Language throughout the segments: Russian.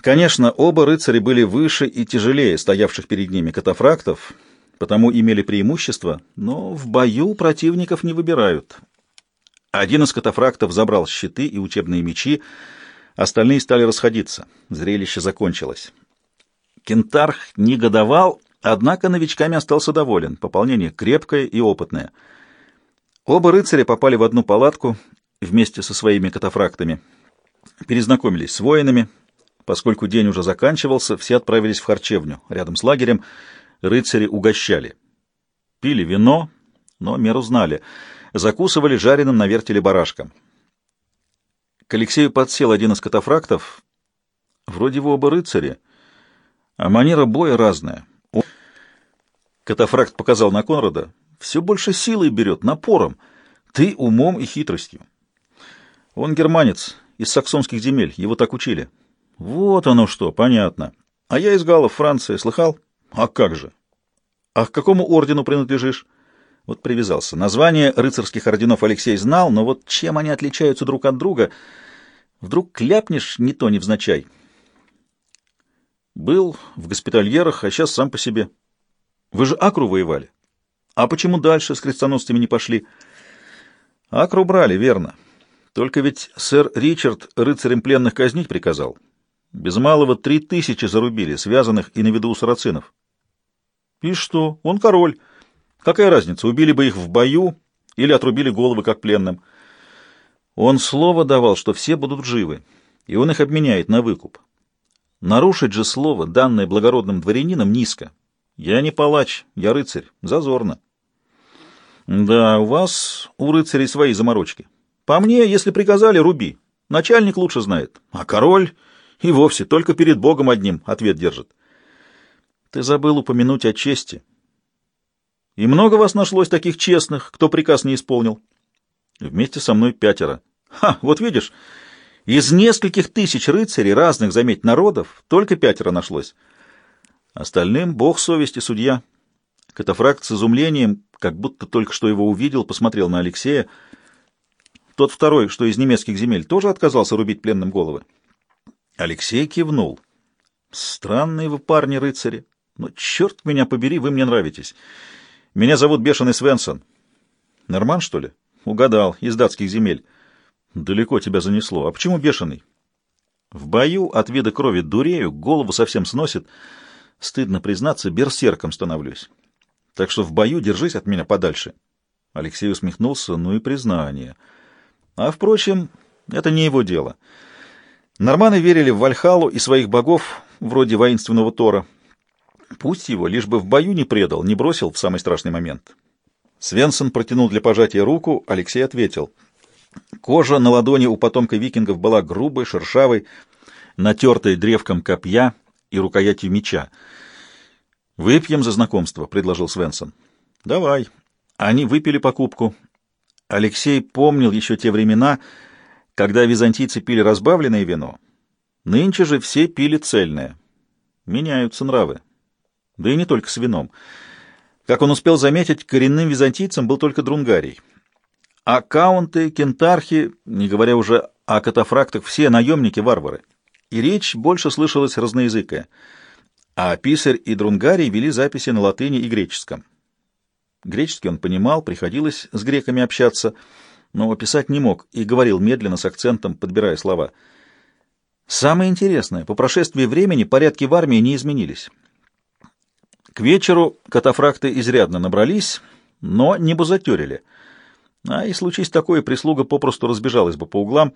Конечно, оба рыцаря были выше и тяжелее стоявших перед ними катафрактов, потому имели преимущество, но в бою противников не выбирают. Один из катафрактов забрал щиты и учебные мечи, остальные стали расходиться. Зрелище закончилось. Кентарх негодовал, однако новичками остался доволен. Пополнение крепкое и опытное. Оба рыцаря попали в одну палатку вместе со своими катафрактами. Перезнакомились с воинами. Поскольку день уже заканчивался, все отправились в харчевню. Рядом с лагерем рыцари угощали. Пили вино, но меру знали. Закусывали жареным на вертеле барашком. К Алексею подсел один из катафрактов. Вроде вы оба рыцари, а манера боя разная. Катафракт показал на Конрада. Все больше силой берет, напором. Ты умом и хитростью. Он германец, из саксонских земель, его так учили. Вот оно что, понятно. А я из Галлов, Франция, слыхал? А как же? А к какому ордену принадлежишь? Вот привязался. Название рыцарских орденов Алексей знал, но вот чем они отличаются друг от друга? Вдруг кляпнешь не то невзначай. Был в госпитальерах, а сейчас сам по себе. Вы же Акру воевали. А почему дальше с крестоносцами не пошли? Акру брали, верно. Только ведь сэр Ричард рыцарем пленных казнить приказал. Без малого три тысячи зарубили, связанных и на виду у сарацинов. И что? Он король. Какая разница, убили бы их в бою или отрубили головы как пленным? Он слово давал, что все будут живы, и он их обменяет на выкуп. Нарушить же слово, данное благородным дворянином, низко. Я не палач, я рыцарь. Зазорно. Да, у вас, у рыцарей, свои заморочки. По мне, если приказали, руби. Начальник лучше знает. А король и вовсе только перед Богом одним ответ держит. Ты забыл упомянуть о чести. И много вас нашлось таких честных, кто приказ не исполнил? Вместе со мной пятеро. Ха, вот видишь, из нескольких тысяч рыцарей разных, заметь, народов, только пятеро нашлось. Остальным бог совести, судья. Катафракт с изумлением, как будто только что его увидел, посмотрел на Алексея. Тот второй, что из немецких земель, тоже отказался рубить пленным головы. Алексей кивнул. Странные вы парни-рыцари. Но черт меня побери, вы мне нравитесь. Меня зовут Бешеный Свенсон. Норман, что ли? Угадал, из датских земель. Далеко тебя занесло. А почему бешеный? В бою от вида крови дурею, голову совсем сносит. Стыдно признаться, берсерком становлюсь. Так что в бою держись от меня подальше. Алексей усмехнулся, ну и признание. — а, впрочем, это не его дело. Норманы верили в Вальхалу и своих богов, вроде воинственного Тора. Пусть его, лишь бы в бою не предал, не бросил в самый страшный момент. Свенсон протянул для пожатия руку, Алексей ответил. Кожа на ладони у потомка викингов была грубой, шершавой, натертой древком копья и рукоятью меча. «Выпьем за знакомство», — предложил Свенсон. «Давай». Они выпили покупку, Алексей помнил еще те времена, когда византийцы пили разбавленное вино. Нынче же все пили цельное. Меняются нравы. Да и не только с вином. Как он успел заметить, коренным византийцем был только Друнгарий. А каунты, кентархи, не говоря уже о катафрактах, все наемники-варвары. И речь больше слышалась разноязыкая. А писарь и Друнгарий вели записи на латыни и греческом. Греческий он понимал, приходилось с греками общаться, но описать не мог и говорил медленно, с акцентом, подбирая слова. Самое интересное, по прошествии времени порядки в армии не изменились. К вечеру катафракты изрядно набрались, но не бузатерили. А и случись такое, прислуга попросту разбежалась бы по углам.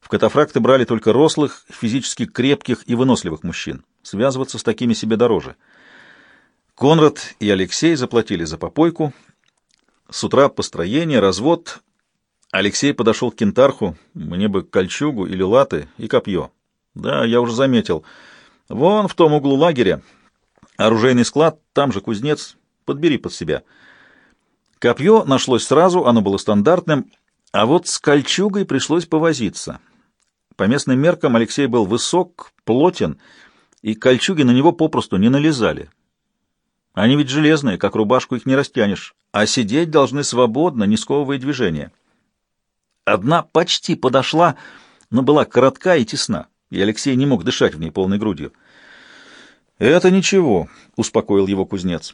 В катафракты брали только рослых, физически крепких и выносливых мужчин. Связываться с такими себе дороже — Конрад и Алексей заплатили за попойку. С утра построение, развод. Алексей подошел к кентарху. Мне бы кольчугу или латы и копье. Да, я уже заметил. Вон в том углу лагеря. Оружейный склад, там же кузнец. Подбери под себя. Копье нашлось сразу, оно было стандартным, а вот с кольчугой пришлось повозиться. По местным меркам Алексей был высок, плотен, и кольчуги на него попросту не налезали. Они ведь железные, как рубашку их не растянешь, а сидеть должны свободно, не сковывая движения. Одна почти подошла, но была коротка и тесна. и Алексей не мог дышать в ней полной грудью. «Это ничего», — успокоил его кузнец.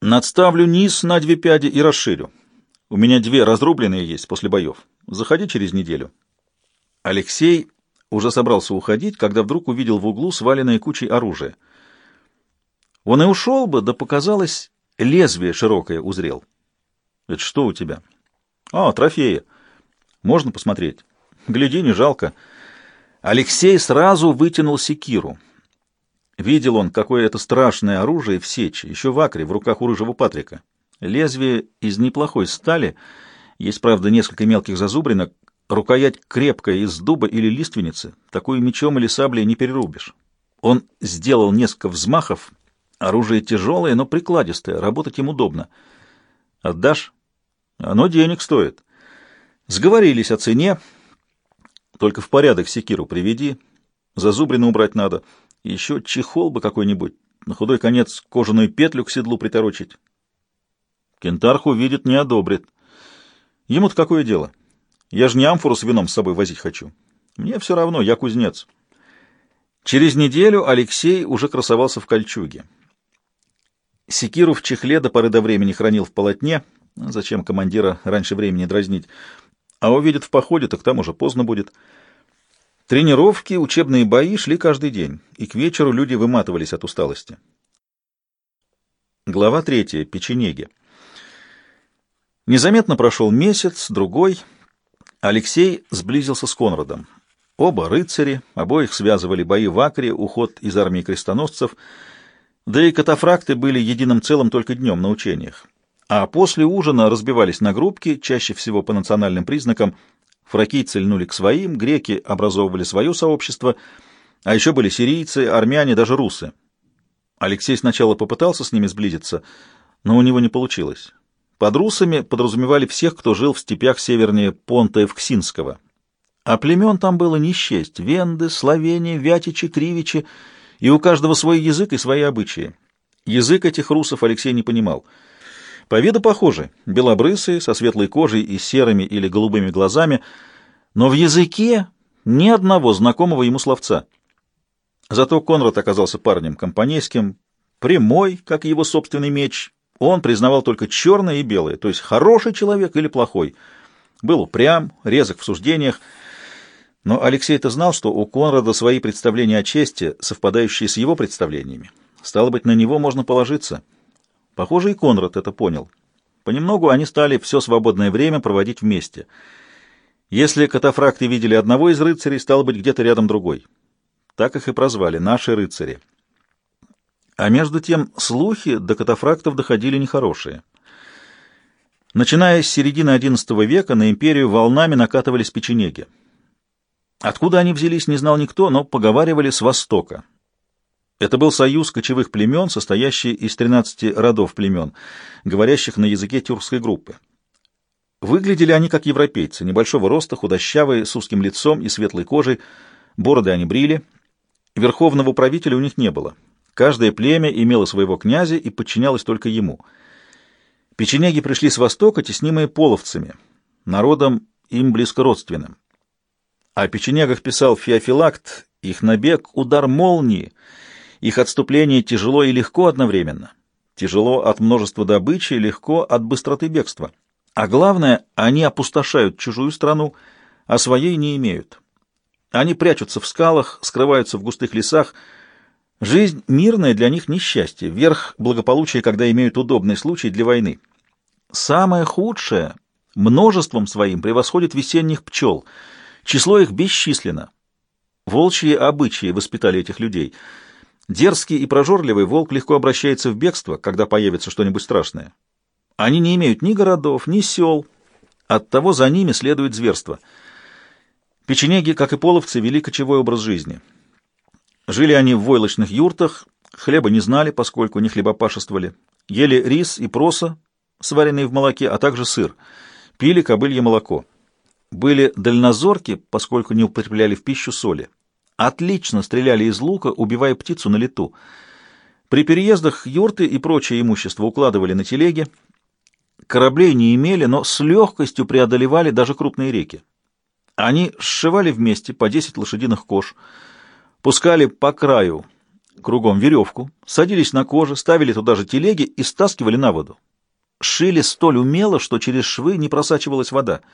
«Надставлю низ на две пяди и расширю. У меня две разрубленные есть после боев. Заходи через неделю». Алексей уже собрался уходить, когда вдруг увидел в углу сваленное кучей оружие. Он и ушел бы, да показалось, лезвие широкое узрел. «Это что у тебя?» «А, трофеи. Можно посмотреть?» «Гляди, не жалко». Алексей сразу вытянул секиру. Видел он, какое это страшное оружие в сече, еще в акре, в руках у рыжего Патрика. Лезвие из неплохой стали, есть, правда, несколько мелких зазубринок, рукоять крепкая из дуба или лиственницы, такую мечом или саблей не перерубишь. Он сделал несколько взмахов, оружие тяжелое, но прикладистое, работать им удобно. Отдашь? Оно денег стоит. Сговорились о цене, только в порядок секиру приведи, зазубрину убрать надо — еще чехол бы какой-нибудь, на худой конец кожаную петлю к седлу приторочить. Кентарх увидит, не одобрит. Ему-то какое дело? Я же не амфору с вином с собой возить хочу. Мне все равно, я кузнец. Через неделю Алексей уже красовался в кольчуге. Секиру в чехле до поры до времени хранил в полотне. Зачем командира раньше времени дразнить? А увидит в походе, так там уже поздно будет. Тренировки, учебные бои шли каждый день, и к вечеру люди выматывались от усталости. Глава третья. Печенеги. Незаметно прошел месяц, другой. Алексей сблизился с Конрадом. Оба рыцари, обоих связывали бои в Акре, уход из армии крестоносцев, да и катафракты были единым целым только днем на учениях. А после ужина разбивались на группки, чаще всего по национальным признакам – Фракийцы льнули к своим, греки образовывали свое сообщество, а еще были сирийцы, армяне, даже русы. Алексей сначала попытался с ними сблизиться, но у него не получилось. Под русами подразумевали всех, кто жил в степях севернее Понта Евксинского. А племен там было не счесть — венды, словени, вятичи, кривичи, и у каждого свой язык и свои обычаи. Язык этих русов Алексей не понимал — по виду похожи, белобрысые, со светлой кожей и серыми или голубыми глазами, но в языке ни одного знакомого ему словца. Зато Конрад оказался парнем компанейским, прямой, как его собственный меч. Он признавал только черное и белое, то есть хороший человек или плохой. Был упрям, резок в суждениях, но Алексей-то знал, что у Конрада свои представления о чести, совпадающие с его представлениями. Стало быть, на него можно положиться. Похоже, и Конрад это понял. Понемногу они стали все свободное время проводить вместе. Если катафракты видели одного из рыцарей, стало быть где-то рядом другой. Так их и прозвали «наши рыцари». А между тем слухи до катафрактов доходили нехорошие. Начиная с середины XI века на империю волнами накатывались печенеги. Откуда они взялись, не знал никто, но поговаривали с востока. Это был союз кочевых племен, состоящий из 13 родов племен, говорящих на языке тюркской группы. Выглядели они как европейцы, небольшого роста, худощавые, с узким лицом и светлой кожей, бороды они брили. Верховного правителя у них не было. Каждое племя имело своего князя и подчинялось только ему. Печенеги пришли с востока, теснимые половцами, народом им близко родственным. О печенегах писал Феофилакт, их набег — удар молнии — их отступление тяжело и легко одновременно. Тяжело от множества добычи, легко от быстроты бегства. А главное, они опустошают чужую страну, а своей не имеют. Они прячутся в скалах, скрываются в густых лесах. Жизнь мирная для них несчастье, верх благополучия, когда имеют удобный случай для войны. Самое худшее множеством своим превосходит весенних пчел. Число их бесчисленно. Волчьи обычаи воспитали этих людей — Дерзкий и прожорливый волк легко обращается в бегство, когда появится что-нибудь страшное. Они не имеют ни городов, ни сел, оттого за ними следует зверство. Печенеги, как и половцы, вели кочевой образ жизни. Жили они в войлочных юртах, хлеба не знали, поскольку не хлебопашествовали. Ели рис и проса, сваренные в молоке, а также сыр. Пили кобылье молоко. Были дальнозорки, поскольку не употребляли в пищу соли отлично стреляли из лука, убивая птицу на лету. При переездах юрты и прочее имущество укладывали на телеги. Кораблей не имели, но с легкостью преодолевали даже крупные реки. Они сшивали вместе по 10 лошадиных кож, пускали по краю кругом веревку, садились на коже, ставили туда же телеги и стаскивали на воду. Шили столь умело, что через швы не просачивалась вода —